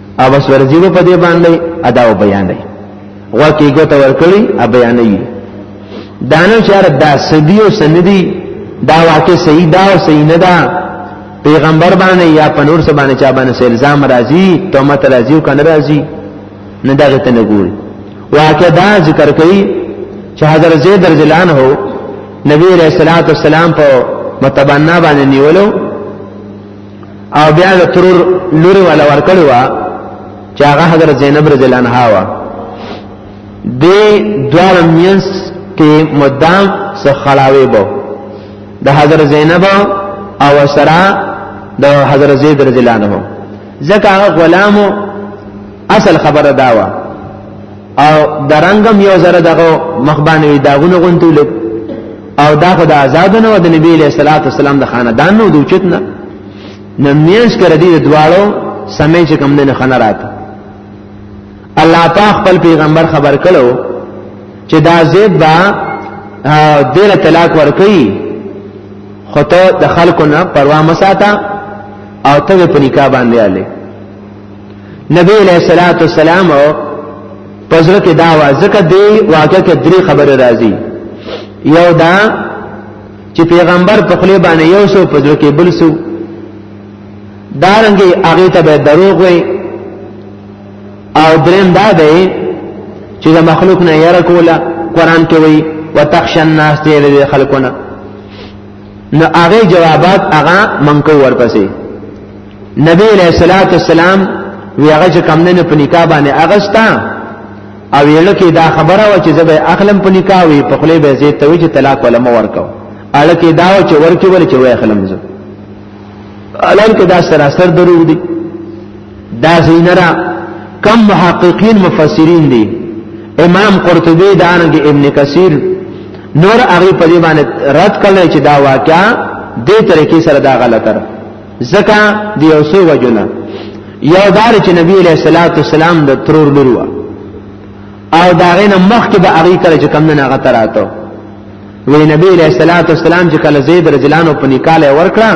او بس ورځي په دې باندې ادا او بیان دی غوا کې ګوت ورکړي ا بیان یې دانو چار دا سدی او سندی دا واقع صحیح دا او صحیح نه دا پیغمبر باندې یا پنور سره باندې چا باندې الزام راځي تهمت راځي او کنه راځي نه دا غته نه ګوري واقع دا ذکر کوي چې حضرت زید رضی الله عنه نبی رسول الله صلی الله علیه وسلم په متبنا باندې نیولو او بیا د ترور لوري ولا ورکړو چې هغه حضرت زینب رضی الله عنها وا د دوار مینس کې مدام سخلاوي بو د حضرت زینب او سرا د حضرت زید رضی الله عنه ځکه هغه غلامو اصل خبره داوا او درنګم یو زره دغه مخ باندې داغونه غونټول او دا خو د آزاد نه و د نبی له صلوات والسلام د خاندان نو دوچت نه نه مینس کړ دې دواړو سمې چې کم نه خنه رات الله پاک خپل پیغمبر خبر کړو چې دا زید با دیر طلاق ورکړي خو ته د خلکو نه پروا مساته او ته په نکاح باندې आले نبی علیہ الصلوۃ والسلام پزړه کې دا وازکه دی واقع کې درې خبره راځي یو دا چې پیغمبر په خلی باندې یو سو پزړه کې بل سو دارنګي هغه ته به دروغ وي او دریم دا دی چې د مخلوق نه یره کوله قران کې وي وتخشى الناس دې خلقونه نو هغه جوابات هغه منکو ورپسې نبی علیہ الصلوۃ والسلام وی هغه چې کم نه په نکاح باندې اغستا او یل کې دا خبره و چې زبې اخلم په نکاح وی په خله به زه ته چې طلاق ولا مو ورکو اړه کې دا و چې ورکی ول چې وای اخلم زه الان کې دا سراسر درو دي دا زینرا کم محققین مفسرین دی امام قرطبی دا انګ ابن کثیر نور هغه په دې باندې رد کړل چې دا واقعا دې طریقې سره دا غلطه ده ځکه دی یو څو وجنه یو دار چې نبی علیہ الصلوۃ والسلام د ترور لرو او دا غینه مخکې به هغه کړ چې کم نه هغه تراته وی نبی علیہ الصلوۃ والسلام چې کله زید رجلانو په نکاله ورکړه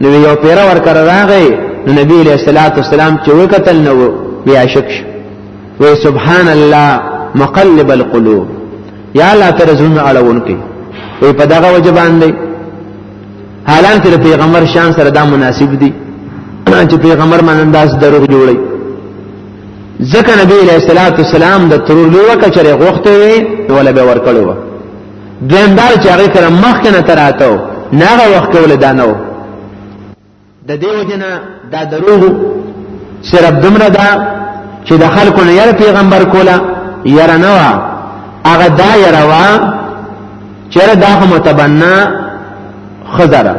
نو یو پیر ورکړه راغی نو نبی علیہ الصلوۃ والسلام چې وکتل نو بیا شک شو وی سبحان الله مقلب القلوب یا الله تر زړه اړون کې وی په دغه وجه باندې حالان کې پیغمبر شان سره دا مناسب دي چې پیغمبر من انداز دروغ جوړي ځکه نبی علیہ الصلوۃ والسلام د ترور لوه کچره غوخته وي ولا به ور کړو دویم دار چې هغه تر مخ کنه تراتو ناغه وخت ول دانو د دې وجنه دا دروغ صرف دمره دا چې د خلکو نه یره پیغمبر کولا یره نه وا هغه دا یره وا چیرې دا هم متبنا خزره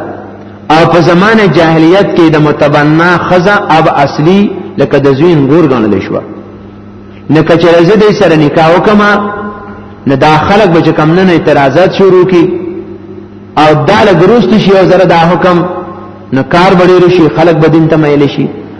او په زمانه جاهلیت کې د متبنا خزه اب اصلي لکه د زوین ګور غنل شو نه کچره زه دې سره نکاح وکما نه دا خلک به کم نه اعتراضات شروع کی او دا لګروست شي او زره دا حکم نه کار بډیر شي خلک به دین ته مایل شي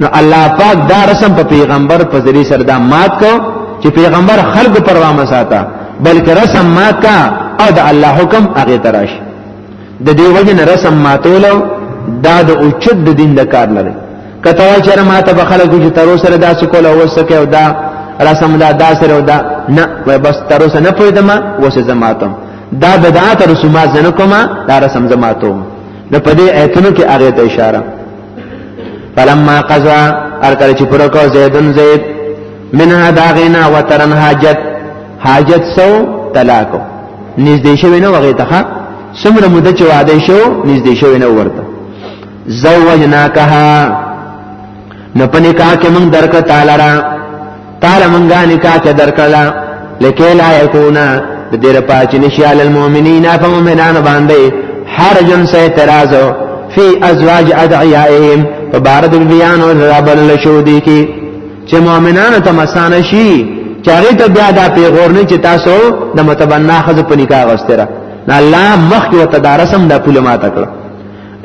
نو الله پاک دا رسم په پیغمبر په ذری سره دا مات کو چې پیغمبر خلق پر وامه ساته بلکې رسم مات کا او د الله حکم هغه تراش د دې وجه نه رسم ماتولو دا د اوچت د دین د کار لري کته وای چې ما ته بخلکو چې تر اوسه دا سکول او وسکه او دا رسم دا دا سره او دا نه وای بس تر اوسه نه پوهیدم وسه زماتم دا بدعات رسومات زنه کومه دا رسم زماتوم د پدې ایتونو کې هغه ته اشاره فلما قضا ارکل چې پر کو زیدن زید منها داغینا وترن حاجت حاجت سو طلاقو نږدې شوی نه وغه ته سمره مده چې وعده شو نږدې شوی نه ورته زوجناکها نو پنکا کې موږ درک تعالی را تعالی منګا نکاح کې درکړه لکه لا یکونا د دې لپاره چې نشال المؤمنین په مؤمنانو باندې حرجن سه اعتراض فی ازواج ادعیائهم په بار د بیان او رابل شو دي کې چې مؤمنانو ته مسانه شي چاغې ته بیا دا پیغور نه چې تاسو د متبنا خزه په نکاح واستره نه الله مخ کې وتدارسم د پوله ماته کړه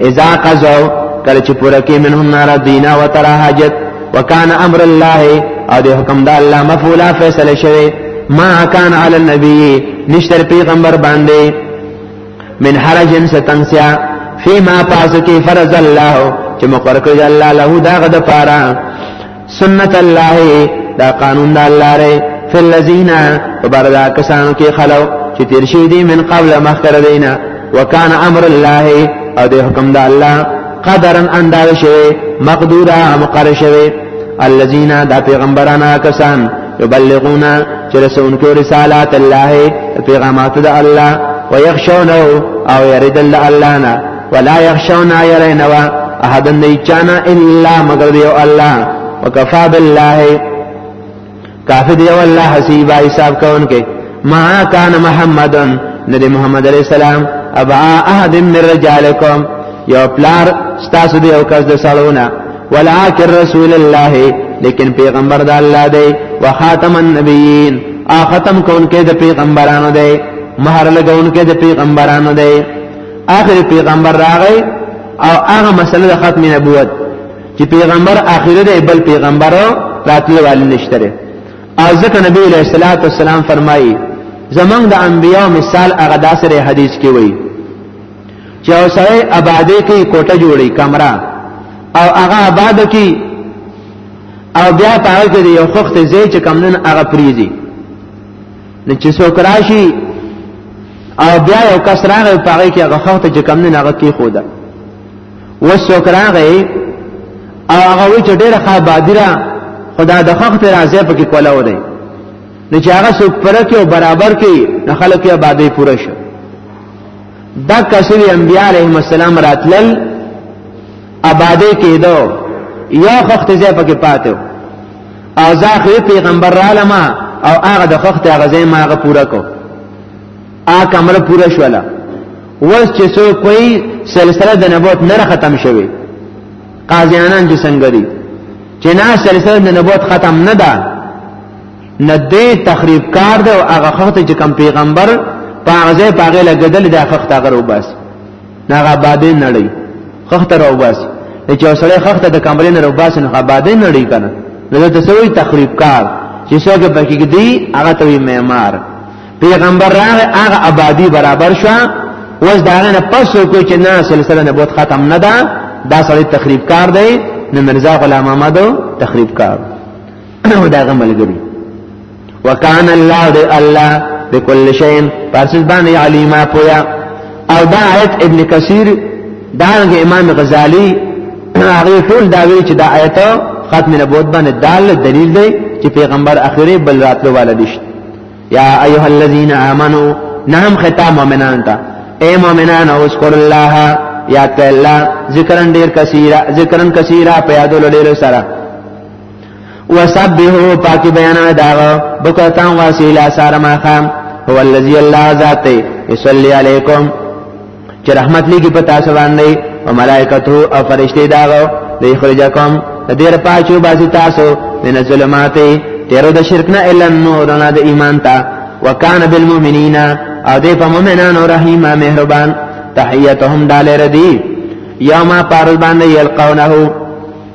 اذا قضوا کله چې پوره کې منهم نار دینا و ترا حاجت وکانه امر الله او د حکم د الله مفعولا فیصله شوی ما کان علی النبی نشتر پیغمبر باندې من حرج ستنسیا فيما پاسو کې فرض الله چې مقرر کړی الله له داغه د پاره سنت الله دا قانون دا الله ری فی الذین وبردا کسانو کې خلو چې تیر شي دي من قبل مخکره دینا وکانه امر الله او د حکم د الله قدرن انداز شوی مقدورا مقرر شوی الذين دا پیغمبرانه کسان يبلغون چې رسونکو رسالات الله پیغامات د الله ويخشونه او يرد الله نه ولا يخشون يرينوا احد نيچانا الا مگر دیو الله وکفا بالله کافی دیو الله حسیبا حساب کون کې ما کان محمد ندی محمد علیہ السلام ابا احد من رجالکم یو پلار ستاسو دی او کس د سړونه ولکن رسول الله لیکن پیغمبر د الله دی وخاتم النبیین ا ختم کون کې د پیغمبرانو دی مہر لګون کې د پیغمبرانو دی اخر پیغمبر راغی او هغه مسله د ختم نبوت چې پیغمبر اخیره دی بل پیغمبر راتلی والی نشته او ځکه نبی علیہ الصلوۃ والسلام فرمایي زمنګ د انبیانو مثال هغه داسره حدیث کې وایي چې اوسره آبادې کې کوټه جوړي کمره او هغه آباد کې او بیا پاره کې یو خخت زی چې کمنن هغه پریزي نو چې څوک راشي او بیا یو کس راغی په هغه کې هغه خخت چې کم نه هغه کې خو ده وسوک راغی او هغه وی چې ډېر ښه بادره خدا د خخت راځي په کې کولا و دی نو چې هغه څوک پر کې او برابر کې نه خلک یې آبادې پوره شو دا کسری انبیاء علیهم السلام راتلل آبادې کېدو یا خخت ځای په کې پاتې او زاخه پیغمبر را لما او هغه د وخت هغه ځای ما هغه پورا کو آ کمره پورا شولا وس چې سو کوئی سلسله د نبوت نه ختم شوه قاضیانان چې څنګه دي چې نه سلسله د نبوت ختم نه ده نه دې تخریب کار ده او هغه وخت چې کم پیغمبر پاغزه پاغه لګدل د حق تاغر وباس ناغه آبادې نړۍ خخته راو باسي چې اوسړې خخته د کمرې نه راو باسي نو آبادې نړۍ کنه نو د سوي تخریب کار چې څوګه پکې دی هغه ته معمار پیغمبر راغه هغه آبادی برابر شو وز داغه نه پس کوی چې نه سلسله نه بوت ختم نه ده دا سړی تخریب کار دی نو مرزا غلام احمد تخریب کار دا غملګری وکان الله دی الله بكل شيء پرسز باندې علیما پویا او دا آیت ابن کثیر دانګ امام غزالی هغه ټول دا وی چې دا آیت ختم نبوت باندې دال دلیل دی چې پیغمبر اخیری بل راتلو والا دي یا ایها الذین آمنو نام خطاب مؤمنان ته اے مؤمنان او ذکر الله یا تعالی ذکرن ډیر کثیره ذکرن کثیره په یادولو ډیر سره وسبحوا پاکي بیان داغه بکتا واسیلا سار ما خام هو الذی الله ذات یصلی علیکم چې رحمت لګي په تاسو باندې او ملائکته او فرشتي داغه دی خرجکم دیر پاچو بازی تاسو من الظلمات تیرو د شرک نه الا نور نه د ایمان تا وکان بالمؤمنین او دی په مؤمنانو رحیم مهربان تحیتهم دال ردی یوم پارل باندې یلقونه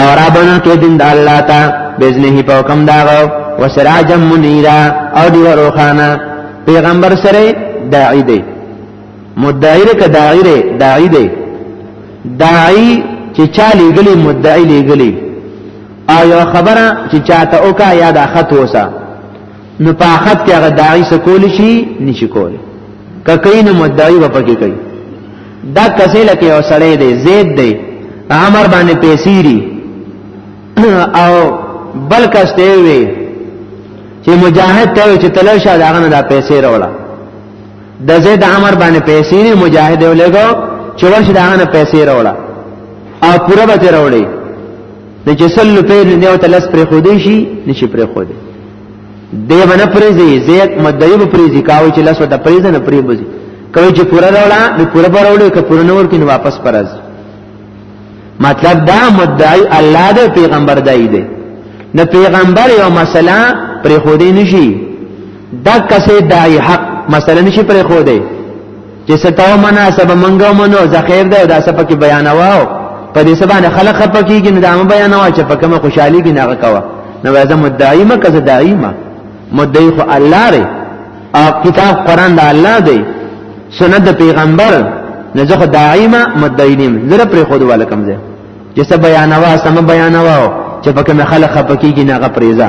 او را بنا کې دین د الله تا بزنه په حکم داغو وسراج منیرا او دی روخانه پیغمبر سره داعی دی مدعی ک داعی دی داعی دی داعی چې چا لګلی مدعی لګلی او یو خبره چې چاته اوکا یا دا خط وسه نو په خط کې هغه داعی سکول شي نشي کول ککې نه مدعی و پکې کوي دا کسې لکه یو سړی دی زید دی عمر باندې پیسیری او بل کس دی وی چې مجاهد ته چې تلل شه دا غنه دا پیسې راوړه د زید عمر باندې پیسې نه مجاهد یو لګو چې ورشه دا غنه پیسې راوړه او پوره به راوړي د جسل په دې یو تلس پر خودي شي نشي پر خودي دی باندې پریزي زید مدعی به پریزي کاوي چې لاسو د پریز نه پریبزي کوي چې پورا راوړه نو پورا راوړي که پورا نور کین واپس پرز مطلب دا مدعی الله د پیغمبر دای دی نه پیغمبر یو مسله پر خودی نشي دا کسه دای حق مسله نشي پر خودی چې ستاو منا سبا منګو منو زخیر ده دا سبا کې بیانواو په دې سبا نه خلق خپ کیږي نه دامه بیانوا چې په کومه خوشحالي کې نه کوا نو زه مدعی ما کزه دایما مدعی خو الله ری او کتاب قران د الله دی سنت د پیغمبر نه زه خو دایما مدعی نیم زره پر خود ولکم زه چې سبا بیانوا سم بیانواو چې په کومه خلق خپ کیږي نه غپریزه